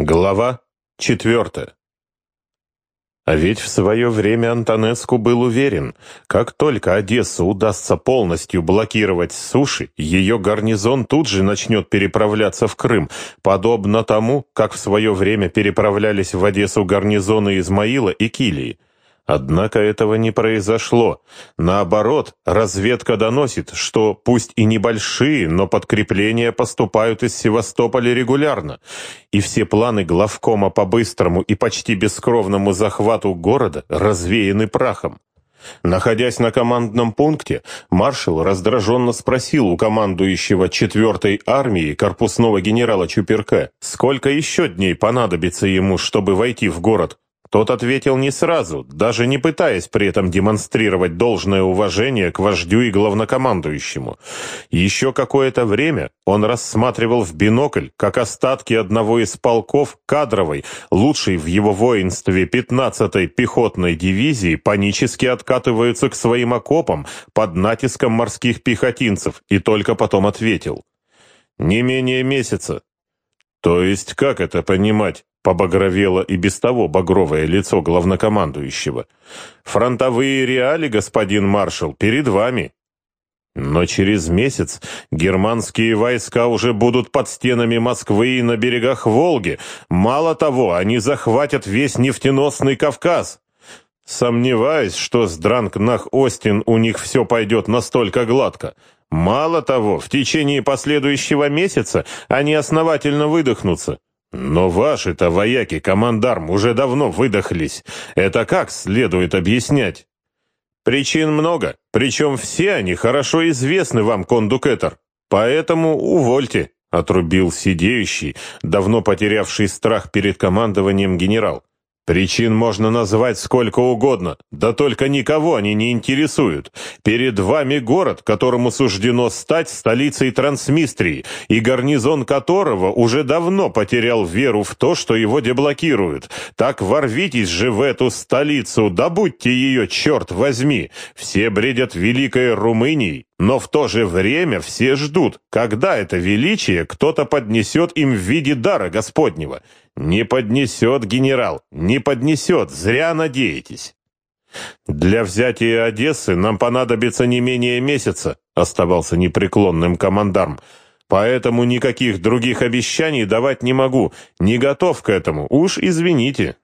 Глава четвертая. А ведь в свое время Антонеску был уверен, как только Одессу удастся полностью блокировать суши, ее гарнизон тут же начнет переправляться в Крым, подобно тому, как в свое время переправлялись в Одессу гарнизоны Измаила и Килии. Однако этого не произошло. Наоборот, разведка доносит, что пусть и небольшие, но подкрепления поступают из Севастополя регулярно, и все планы главкома по быстрому и почти бескровному захвату города развеяны прахом. Находясь на командном пункте, маршал раздраженно спросил у командующего 4-й армии корпусного генерала Чуперка, сколько еще дней понадобится ему, чтобы войти в город. Тот ответил не сразу, даже не пытаясь при этом демонстрировать должное уважение к вождю и главнокомандующему. Еще какое-то время он рассматривал в бинокль, как остатки одного из полков кадровой, лучшей в его воинстве 15-й пехотной дивизии, панически откатываются к своим окопам под натиском морских пехотинцев, и только потом ответил. «Не менее месяца». «То есть как это понимать?» Побагровело и без того багровое лицо главнокомандующего. «Фронтовые реали, господин маршал, перед вами». Но через месяц германские войска уже будут под стенами Москвы и на берегах Волги. Мало того, они захватят весь нефтеносный Кавказ. Сомневаюсь, что с Дранкнах-Остин у них все пойдет настолько гладко. Мало того, в течение последующего месяца они основательно выдохнутся. Но ваши-то вояки, командарм, уже давно выдохлись. Это как следует объяснять? Причин много, причем все они хорошо известны вам, кондукетор. Поэтому увольте, отрубил сидеющий, давно потерявший страх перед командованием генерал. Причин можно назвать сколько угодно, да только никого они не интересуют. Перед вами город, которому суждено стать столицей Трансмистрии, и гарнизон которого уже давно потерял веру в то, что его деблокируют. Так ворвитесь же в эту столицу, добудьте ее, черт возьми. Все бредят великой Румынией, но в то же время все ждут, когда это величие кто-то поднесет им в виде дара Господнего. Не поднесет, генерал, не поднесет, зря надеетесь. Для взятия Одессы нам понадобится не менее месяца, оставался непреклонным командарм. Поэтому никаких других обещаний давать не могу, не готов к этому, уж извините.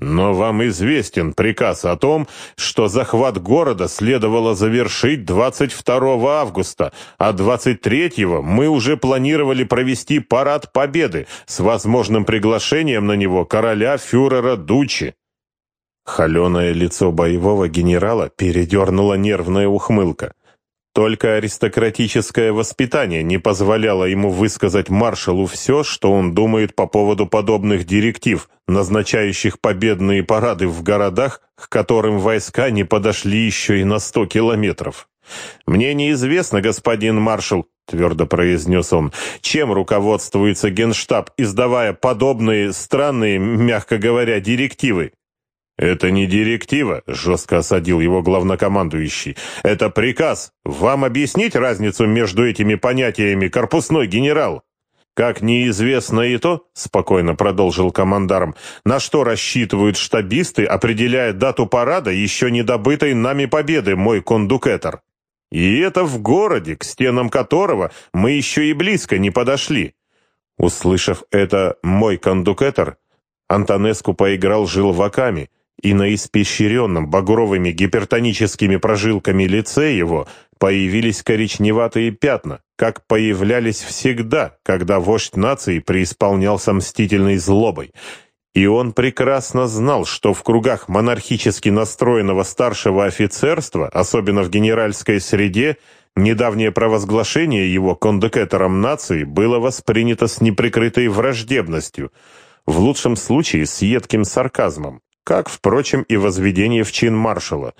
Но вам известен приказ о том, что захват города следовало завершить 22 августа, а 23-го мы уже планировали провести парад Победы с возможным приглашением на него короля фюрера Дучи. Холеное лицо боевого генерала передернула нервная ухмылка. Только аристократическое воспитание не позволяло ему высказать маршалу все, что он думает по поводу подобных директив, назначающих победные парады в городах, к которым войска не подошли еще и на сто километров. «Мне неизвестно, господин маршал», — твердо произнес он, «чем руководствуется Генштаб, издавая подобные странные, мягко говоря, директивы. «Это не директива», — жестко осадил его главнокомандующий. «Это приказ. Вам объяснить разницу между этими понятиями, корпусной генерал?» «Как неизвестно и то», — спокойно продолжил командарм, «на что рассчитывают штабисты, определяя дату парада еще не добытой нами победы, мой кондукетор. И это в городе, к стенам которого мы еще и близко не подошли». Услышав это «мой кондукетор», Антонеску поиграл желваками — и на испещренном багровыми гипертоническими прожилками лице его появились коричневатые пятна, как появлялись всегда, когда вождь нации преисполнялся мстительной злобой. И он прекрасно знал, что в кругах монархически настроенного старшего офицерства, особенно в генеральской среде, недавнее провозглашение его кондукетором нации было воспринято с неприкрытой враждебностью, в лучшем случае с едким сарказмом как, впрочем, и возведение в чин маршала,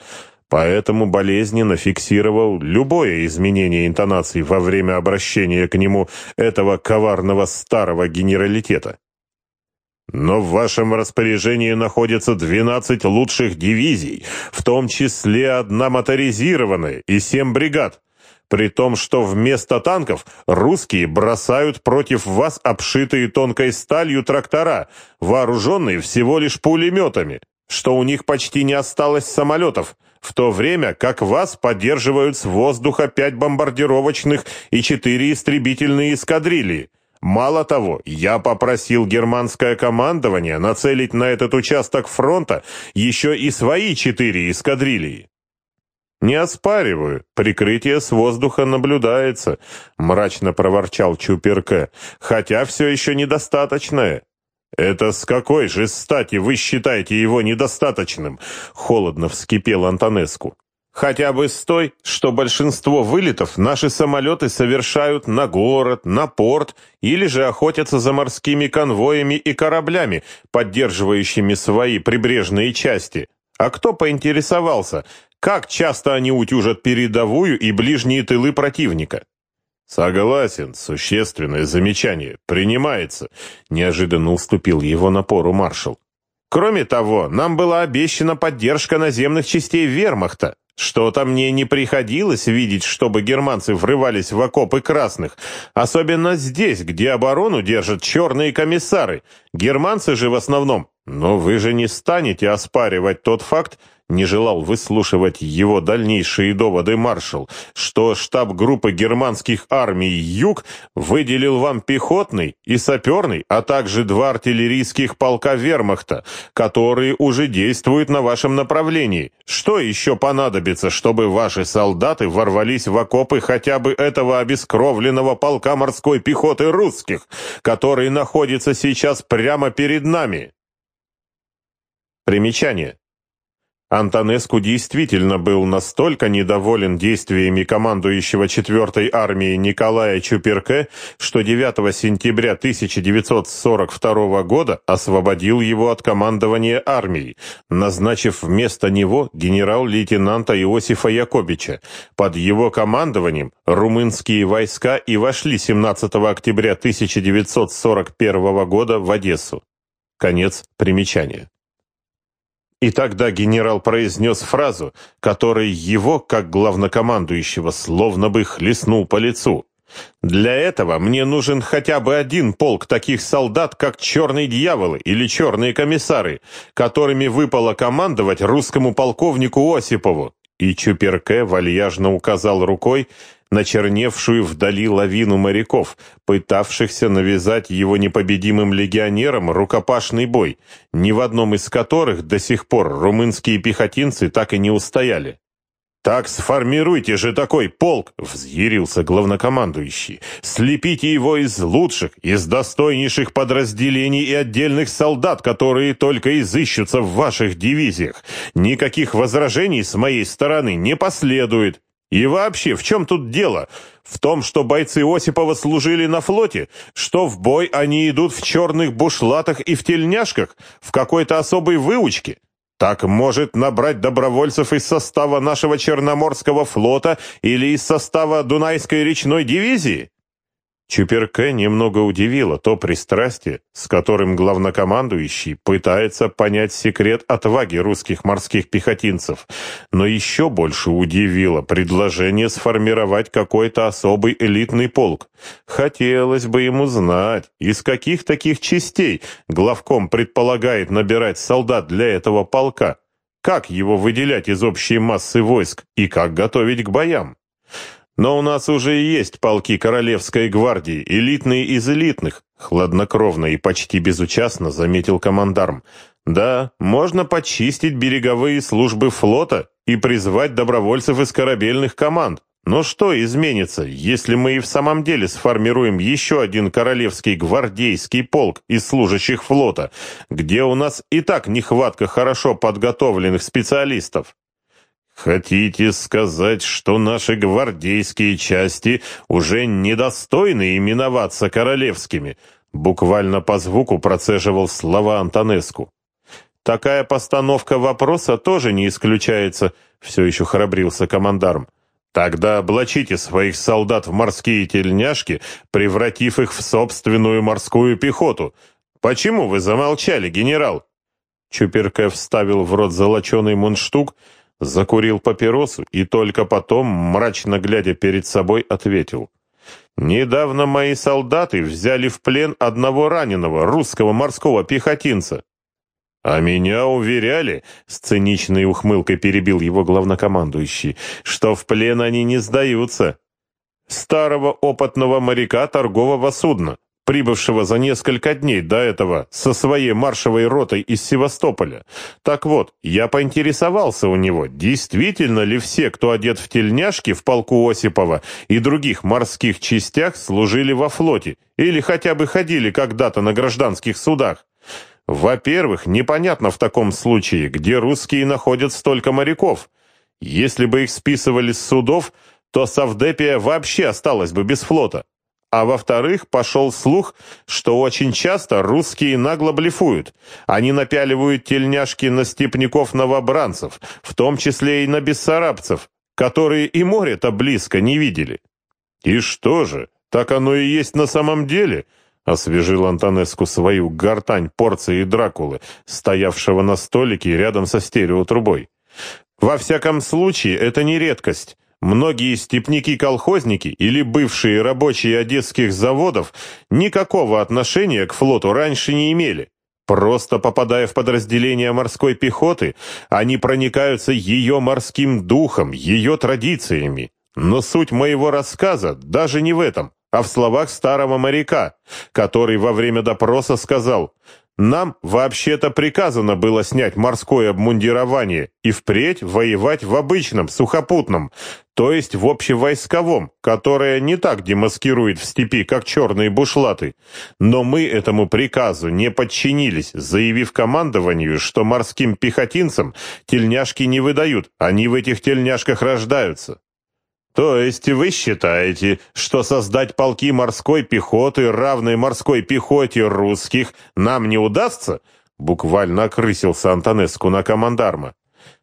поэтому болезненно фиксировал любое изменение интонации во время обращения к нему этого коварного старого генералитета. Но в вашем распоряжении находятся 12 лучших дивизий, в том числе одна моторизированная и семь бригад. При том, что вместо танков русские бросают против вас обшитые тонкой сталью трактора, вооруженные всего лишь пулеметами, что у них почти не осталось самолетов, в то время как вас поддерживают с воздуха пять бомбардировочных и четыре истребительные эскадрильи. Мало того, я попросил германское командование нацелить на этот участок фронта еще и свои четыре эскадрильи. «Не оспариваю, прикрытие с воздуха наблюдается», — мрачно проворчал Чуперке, «хотя все еще недостаточное». «Это с какой же стати вы считаете его недостаточным?» — холодно вскипел Антонеску. Хотя бы с той, что большинство вылетов наши самолеты совершают на город, на порт или же охотятся за морскими конвоями и кораблями, поддерживающими свои прибрежные части. А кто поинтересовался, как часто они утюжат передовую и ближние тылы противника? Согласен, существенное замечание. Принимается. Неожиданно уступил его напору маршал. Кроме того, нам была обещана поддержка наземных частей вермахта. Что-то мне не приходилось видеть, чтобы германцы врывались в окопы красных, особенно здесь, где оборону держат черные комиссары. Германцы же в основном. Но вы же не станете оспаривать тот факт, не желал выслушивать его дальнейшие доводы маршал, что штаб группы германских армий «Юг» выделил вам пехотный и саперный, а также два артиллерийских полка вермахта, которые уже действуют на вашем направлении. Что еще понадобится, чтобы ваши солдаты ворвались в окопы хотя бы этого обескровленного полка морской пехоты русских, который находится сейчас прямо перед нами? Примечание. Антонеску действительно был настолько недоволен действиями командующего 4-й армией Николая Чуперке, что 9 сентября 1942 года освободил его от командования армией, назначив вместо него генерал-лейтенанта Иосифа Якобича. Под его командованием румынские войска и вошли 17 октября 1941 года в Одессу. Конец примечания. И тогда генерал произнес фразу, которой его, как главнокомандующего, словно бы хлестнул по лицу. «Для этого мне нужен хотя бы один полк таких солдат, как черные дьяволы или черные комиссары, которыми выпало командовать русскому полковнику Осипову». И Чуперке вальяжно указал рукой начерневшую вдали лавину моряков, пытавшихся навязать его непобедимым легионерам рукопашный бой, ни в одном из которых до сих пор румынские пехотинцы так и не устояли. «Так сформируйте же такой полк!» — взъярился главнокомандующий. «Слепите его из лучших, из достойнейших подразделений и отдельных солдат, которые только изыщутся в ваших дивизиях. Никаких возражений с моей стороны не последует. И вообще, в чем тут дело? В том, что бойцы Осипова служили на флоте? Что в бой они идут в черных бушлатах и в тельняшках? В какой-то особой выучке? Так может набрать добровольцев из состава нашего Черноморского флота или из состава Дунайской речной дивизии? Чуперке немного удивило то пристрастие, с которым главнокомандующий пытается понять секрет отваги русских морских пехотинцев, но еще больше удивило предложение сформировать какой-то особый элитный полк. Хотелось бы ему знать, из каких таких частей главком предполагает набирать солдат для этого полка, как его выделять из общей массы войск и как готовить к боям. Но у нас уже есть полки Королевской гвардии, элитные из элитных, хладнокровно и почти безучастно заметил командарм. Да, можно почистить береговые службы флота и призвать добровольцев из корабельных команд. Но что изменится, если мы и в самом деле сформируем еще один королевский гвардейский полк из служащих флота, где у нас и так нехватка хорошо подготовленных специалистов? «Хотите сказать, что наши гвардейские части уже недостойны именоваться королевскими?» Буквально по звуку процеживал слова Антонеску. «Такая постановка вопроса тоже не исключается», — все еще храбрился командарм. «Тогда облачите своих солдат в морские тельняшки, превратив их в собственную морскую пехоту. Почему вы замолчали, генерал?» Чуперке вставил в рот золоченый мундштук — закурил папиросу и только потом, мрачно глядя перед собой, ответил. «Недавно мои солдаты взяли в плен одного раненого русского морского пехотинца. «А меня уверяли», — с циничной ухмылкой перебил его главнокомандующий, «что в плен они не сдаются. Старого опытного моряка торгового судна, прибывшего за несколько дней до этого со своей маршевой ротой из Севастополя. Так вот, я поинтересовался у него, действительно ли все, кто одет в тельняшки в полку Осипова и других морских частях, служили во флоте или хотя бы ходили когда-то на гражданских судах. Во-первых, непонятно в таком случае, где русские находят столько моряков. Если бы их списывали с судов, то Савдепия вообще осталась бы без флота. А во-вторых, пошел слух, что очень часто русские нагло блефуют. Они напяливают тельняшки на степняков-новобранцев, в том числе и на бессарабцев, которые и море-то близко не видели. И что же, так оно и есть на самом деле – освежил Антонеску свою гортань порции Дракулы, стоявшего на столике рядом со стереотрубой. Во всяком случае, это не редкость. Многие степники-колхозники или бывшие рабочие одесских заводов никакого отношения к флоту раньше не имели. Просто попадая в подразделение морской пехоты, они проникаются ее морским духом, ее традициями. Но суть моего рассказа даже не в этом а в словах старого моряка, который во время допроса сказал «Нам вообще-то приказано было снять морское обмундирование и впредь воевать в обычном, сухопутном, то есть в общевойсковом, которое не так демаскирует в степи, как черные бушлаты. Но мы этому приказу не подчинились, заявив командованию, что морским пехотинцам тельняшки не выдают, они в этих тельняшках рождаются». То есть вы считаете, что создать полки морской пехоты, равной морской пехоте русских, нам не удастся? Буквально окрысился Антонеску на командарма.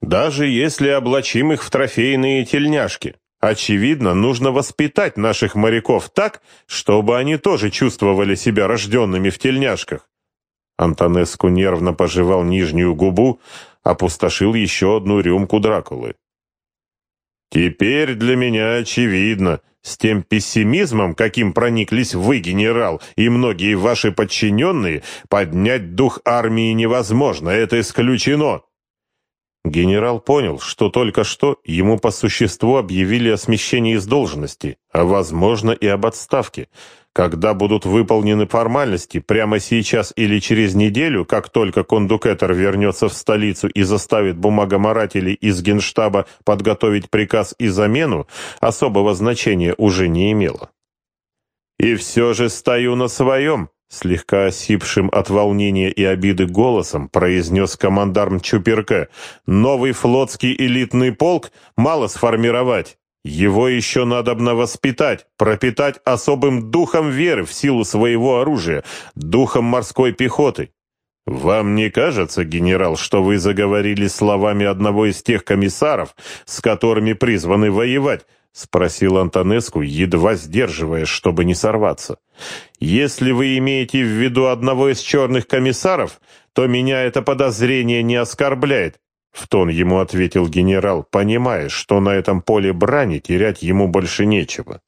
Даже если облачим их в трофейные тельняшки. Очевидно, нужно воспитать наших моряков так, чтобы они тоже чувствовали себя рожденными в тельняшках. Антонеску нервно пожевал нижнюю губу, опустошил еще одну рюмку Дракулы. Теперь для меня очевидно, с тем пессимизмом, каким прониклись вы, генерал, и многие ваши подчиненные, поднять дух армии невозможно, это исключено. Генерал понял, что только что ему по существу объявили о смещении из должности, а возможно и об отставке. Когда будут выполнены формальности, прямо сейчас или через неделю, как только кондукетор вернется в столицу и заставит бумагоморателей из генштаба подготовить приказ и замену, особого значения уже не имело. «И все же стою на своем», слегка осипшим от волнения и обиды голосом произнес командарм Чуперке. «Новый флотский элитный полк мало сформировать. Его еще надобно воспитать, пропитать особым духом веры в силу своего оружия, духом морской пехоты. Вам не кажется, генерал, что вы заговорили словами одного из тех комиссаров, с которыми призваны воевать, — спросил Антонеску, едва сдерживаясь, чтобы не сорваться. «Если вы имеете в виду одного из черных комиссаров, то меня это подозрение не оскорбляет. В тон ему ответил генерал, понимая, что на этом поле брани терять ему больше нечего.